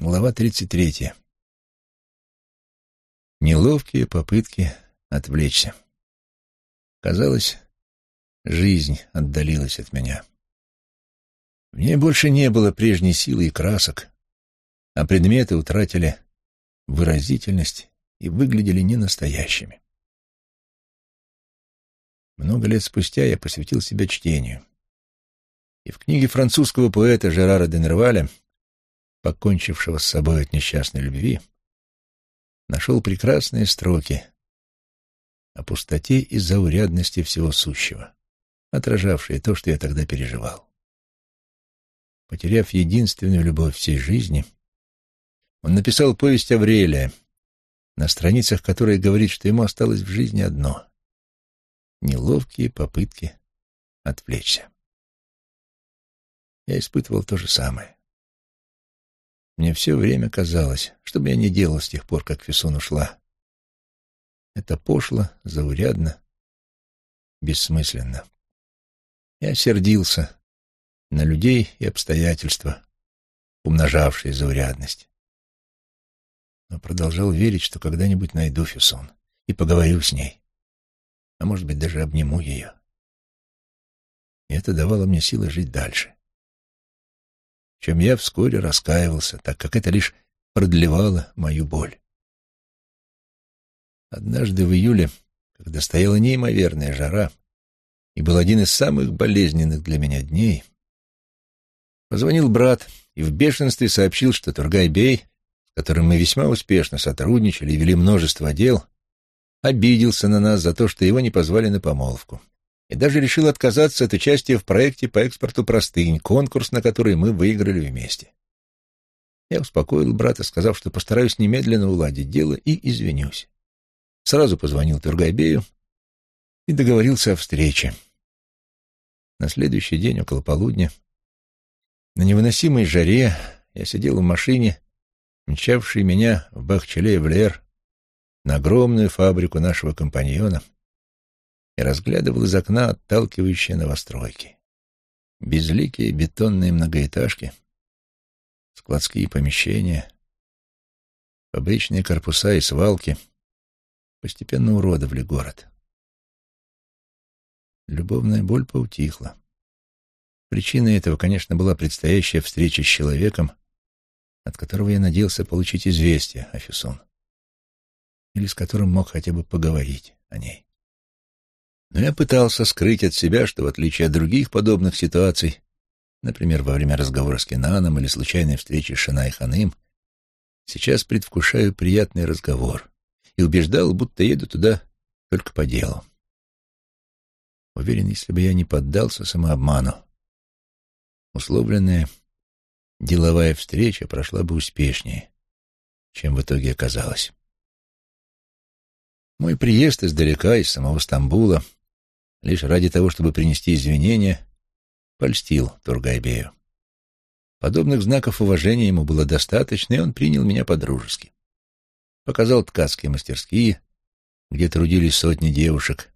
Глава 33. Неловкие попытки отвлечься. Казалось, жизнь отдалилась от меня. В ней больше не было прежней силы и красок, а предметы утратили выразительность и выглядели ненастоящими. Много лет спустя я посвятил себя чтению. И в книге французского поэта Жерара де Нерваля покончившего с собой от несчастной любви, нашел прекрасные строки о пустоте и заурядности всего сущего, отражавшие то, что я тогда переживал. Потеряв единственную любовь всей жизни, он написал повесть Аврелия, на страницах которой говорит, что ему осталось в жизни одно — неловкие попытки отвлечься. Я испытывал то же самое. Мне все время казалось, что бы я ни делал с тех пор, как Фессон ушла. Это пошло, заурядно, бессмысленно. Я сердился на людей и обстоятельства, умножавшие заурядность. Но продолжал верить, что когда-нибудь найду Фессон и поговорю с ней, а может быть, даже обниму ее. И это давало мне силы жить дальше чем я вскоре раскаивался, так как это лишь продлевало мою боль. Однажды в июле, когда стояла неимоверная жара и был один из самых болезненных для меня дней, позвонил брат и в бешенстве сообщил, что Тургай-бей, с которым мы весьма успешно сотрудничали и вели множество дел, обиделся на нас за то, что его не позвали на помолвку и даже решил отказаться от участия в проекте по экспорту простынь, конкурс, на который мы выиграли вместе. Я успокоил брата, сказав, что постараюсь немедленно уладить дело и извинюсь. Сразу позвонил Тургайбею и договорился о встрече. На следующий день, около полудня, на невыносимой жаре я сидел в машине, мчавшей меня в Бахчеле-Влер на огромную фабрику нашего компаньона — и разглядывал из окна отталкивающие новостройки. Безликие бетонные многоэтажки, складские помещения, фабричные корпуса и свалки постепенно уродовали город. Любовная боль поутихла. Причиной этого, конечно, была предстоящая встреча с человеком, от которого я надеялся получить известие о Фюсон, или с которым мог хотя бы поговорить о ней. Но я пытался скрыть от себя, что, в отличие от других подобных ситуаций, например, во время разговора с Кенаном или случайной встречи с Шинай Ханым, сейчас предвкушаю приятный разговор и убеждал, будто еду туда только по делу. Уверен, если бы я не поддался самообману, условленная деловая встреча прошла бы успешнее, чем в итоге оказалось. Мой приезд издалека, из самого Стамбула — лишь ради того, чтобы принести извинения, польстил Тургайбею. Подобных знаков уважения ему было достаточно, и он принял меня по-дружески. Показал ткацкие мастерские, где трудились сотни девушек.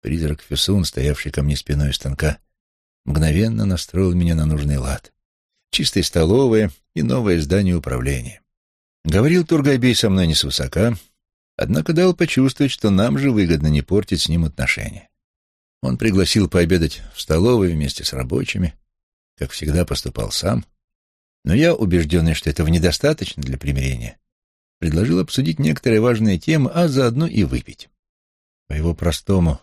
Призрак Фесун, стоявший ко мне спиной станка, мгновенно настроил меня на нужный лад. Чистая столовая и новое здание управления. Говорил Тургайбей со мной не свысока, однако дал почувствовать, что нам же выгодно не портить с ним отношения. Он пригласил пообедать в столовой вместе с рабочими, как всегда поступал сам, но я, убежденный, что этого недостаточно для примирения, предложил обсудить некоторые важные темы, а заодно и выпить. По его простому,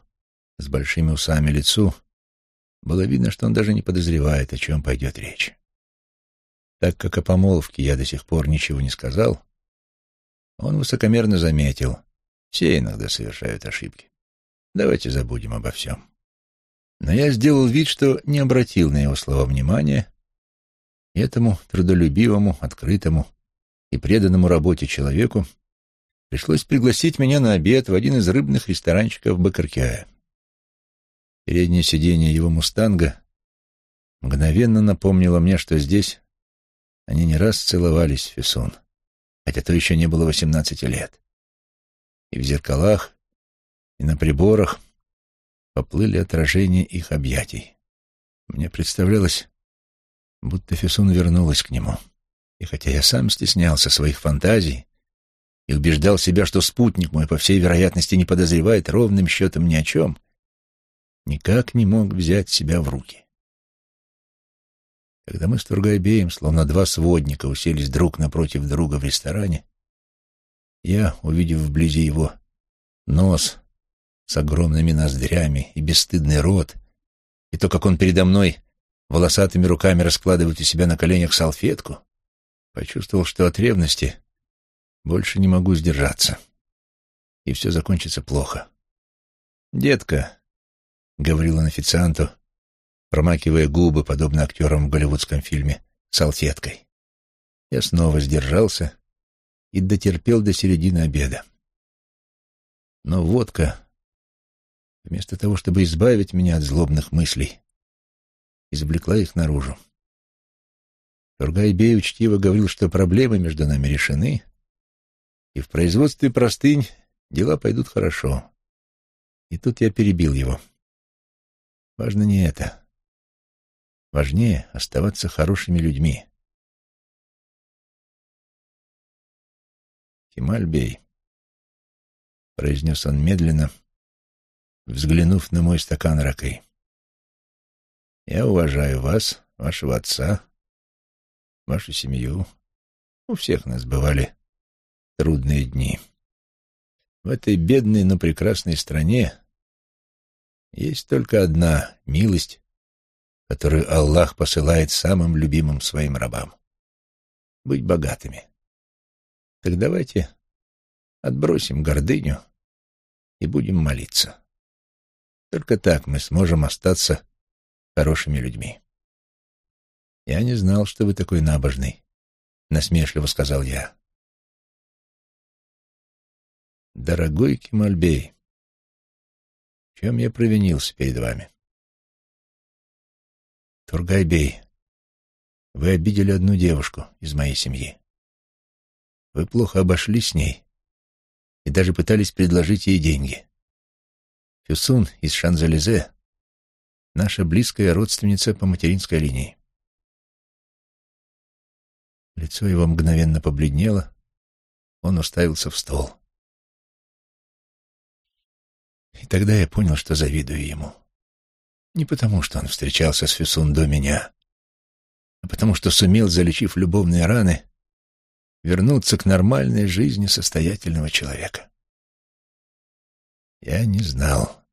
с большими усами лицу, было видно, что он даже не подозревает, о чем пойдет речь. Так как о помолвке я до сих пор ничего не сказал, он высокомерно заметил, все иногда совершают ошибки. Давайте забудем обо всем. Но я сделал вид, что не обратил на его слова внимания, и этому трудолюбивому, открытому и преданному работе человеку пришлось пригласить меня на обед в один из рыбных ресторанчиков Бакаркяя. Переднее сиденье его мустанга мгновенно напомнило мне, что здесь они не раз целовались Фессон, хотя то еще не было восемнадцати лет. И в зеркалах, и на приборах поплыли отражения их объятий. Мне представлялось, будто Фессон вернулась к нему, И хотя я сам стеснялся своих фантазий и убеждал себя, что спутник мой, по всей вероятности, не подозревает ровным счетом ни о чем, никак не мог взять себя в руки. Когда мы с Тургайбеем, словно два сводника, уселись друг напротив друга в ресторане, я, увидев вблизи его нос с огромными ноздрями и бесстыдный рот, и то, как он передо мной волосатыми руками раскладывает у себя на коленях салфетку, почувствовал, что от ревности больше не могу сдержаться, и все закончится плохо. «Детка», — говорил он официанту, промакивая губы, подобно актерам в голливудском фильме, салфеткой. Я снова сдержался и дотерпел до середины обеда. Но водка, вместо того, чтобы избавить меня от злобных мыслей, извлекла их наружу. Тургайбей учтиво говорил, что проблемы между нами решены, и в производстве простынь дела пойдут хорошо. И тут я перебил его. Важно не это. Важнее оставаться хорошими людьми. «Кемальбей», — произнес он медленно, взглянув на мой стакан ракой. «Я уважаю вас, вашего отца, вашу семью. У всех нас бывали трудные дни. В этой бедной, но прекрасной стране есть только одна милость, которую Аллах посылает самым любимым своим рабам — быть богатыми. Так давайте отбросим гордыню и будем молиться. Только так мы сможем остаться хорошими людьми. «Я не знал, что вы такой набожный», — насмешливо сказал я. «Дорогой Кемальбей, в чем я провинился перед вами?» «Тургайбей, вы обидели одну девушку из моей семьи. Вы плохо обошлись с ней и даже пытались предложить ей деньги. Фюсун из Шанзелезе — наша близкая родственница по материнской линии. Лицо его мгновенно побледнело, он уставился в стол. И тогда я понял, что завидую ему. Не потому, что он встречался с Фюсун до меня, а потому что сумел, залечив любовные раны, вернуться к нормальной жизни состоятельного человека. Я не знал,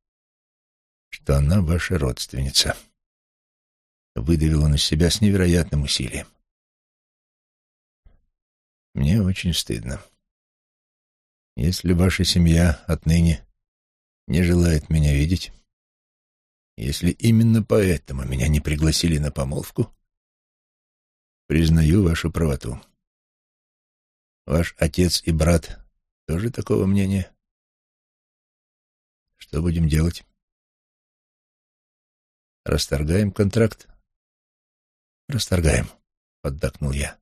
что она ваша родственница. Выдавил он из себя с невероятным усилием. Мне очень стыдно. Если ваша семья отныне не желает меня видеть, если именно поэтому меня не пригласили на помолвку, признаю вашу правоту. Ваш отец и брат тоже такого мнения? Что будем делать? Расторгаем контракт? Расторгаем, поддакнул я.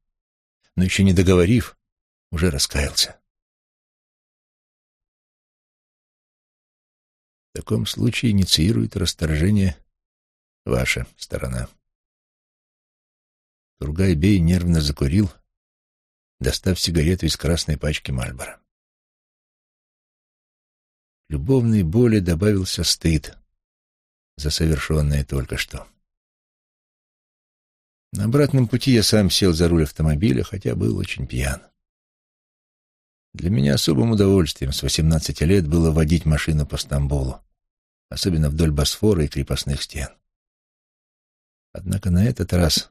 Но еще не договорив, уже раскаялся. В таком случае инициирует расторжение ваша сторона. Тургай-бей нервно закурил, достав сигарету из красной пачки Мальбора. Любовной боли добавился стыд за совершенное только что. На обратном пути я сам сел за руль автомобиля, хотя был очень пьян. Для меня особым удовольствием с восемнадцати лет было водить машину по Стамбулу, особенно вдоль Босфора и крепостных стен. Однако на этот раз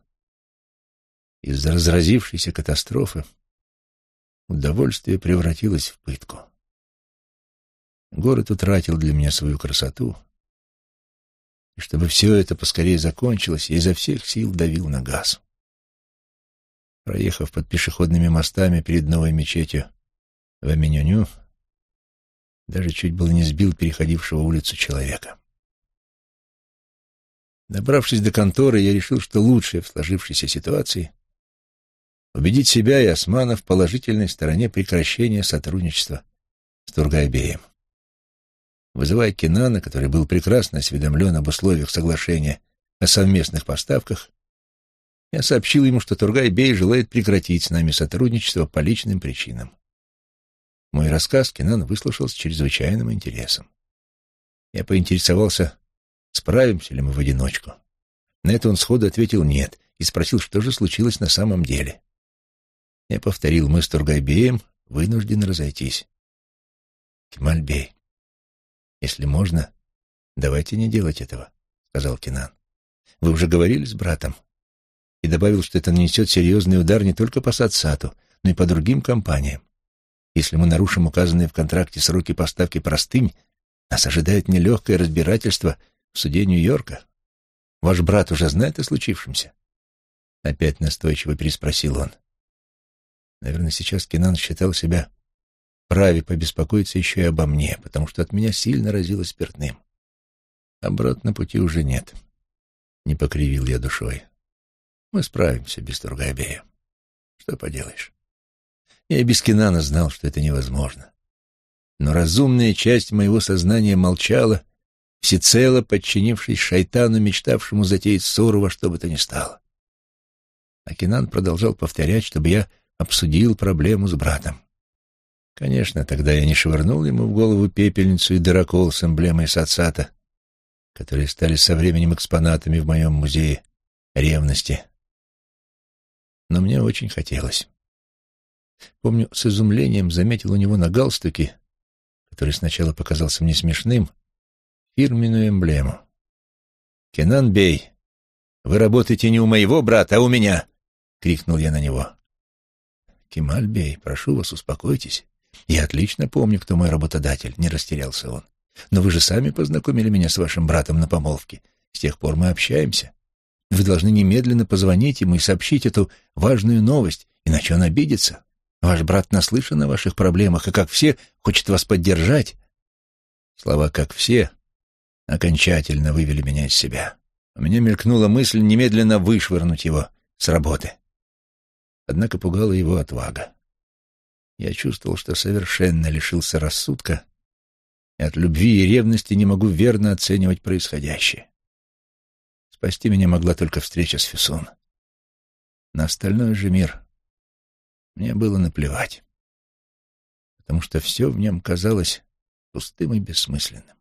из-за разразившейся катастрофы удовольствие превратилось в пытку. Город утратил для меня свою красоту, и чтобы все это поскорее закончилось, я изо всех сил давил на газ. Проехав под пешеходными мостами перед новой мечетью в Аминюню, даже чуть было не сбил переходившего улицу человека. Добравшись до конторы, я решил, что лучшее в сложившейся ситуации убедить себя и Османа в положительной стороне прекращения сотрудничества с Тургайбеем. Вызывая Кинана, который был прекрасно осведомлен об условиях соглашения о совместных поставках, Я сообщил ему, что Тургай-бей желает прекратить с нами сотрудничество по личным причинам. Мой рассказ Кенан выслушал с чрезвычайным интересом. Я поинтересовался, справимся ли мы в одиночку. На это он сходу ответил «нет» и спросил, что же случилось на самом деле. Я повторил, мы с Тургайбеем вынуждены разойтись. «Кемальбей, если можно, давайте не делать этого», — сказал Кинан. «Вы уже говорили с братом?» И добавил, что это нанесет серьезный удар не только по Сатсату, но и по другим компаниям. Если мы нарушим указанные в контракте сроки поставки простынь, нас ожидает нелегкое разбирательство в суде Нью-Йорка. Ваш брат уже знает о случившемся?» Опять настойчиво переспросил он. Наверное, сейчас Кинан считал себя праве побеспокоиться еще и обо мне, потому что от меня сильно разило спиртным. Обратно пути уже нет. Не покривил я душой. Мы справимся без Тургайбея. Что поделаешь? Я без Кинана знал, что это невозможно. Но разумная часть моего сознания молчала, всецело подчинившись шайтану, мечтавшему затеять ссору во что бы то ни стало. А Кинан продолжал повторять, чтобы я обсудил проблему с братом. Конечно, тогда я не швырнул ему в голову пепельницу и дырокол с эмблемой Сацата, которые стали со временем экспонатами в моем музее ревности. Но мне очень хотелось. Помню, с изумлением заметил у него на галстуке, который сначала показался мне смешным, фирменную эмблему. «Кенан Бей, вы работаете не у моего брата, а у меня!» — крикнул я на него. «Кемаль Бей, прошу вас, успокойтесь. Я отлично помню, кто мой работодатель», — не растерялся он. «Но вы же сами познакомили меня с вашим братом на помолвке. С тех пор мы общаемся. Вы должны немедленно позвонить ему и сообщить эту важную новость, иначе он обидится. Ваш брат наслышан о ваших проблемах, и, как все, хочет вас поддержать». Слова «как все» окончательно вывели меня из себя. У меня мелькнула мысль немедленно вышвырнуть его с работы. Однако пугала его отвага. Я чувствовал, что совершенно лишился рассудка и от любви и ревности не могу верно оценивать происходящее. Спасти меня могла только встреча с Фюсон. На остальной же мир мне было наплевать, потому что все в нем казалось пустым и бессмысленным.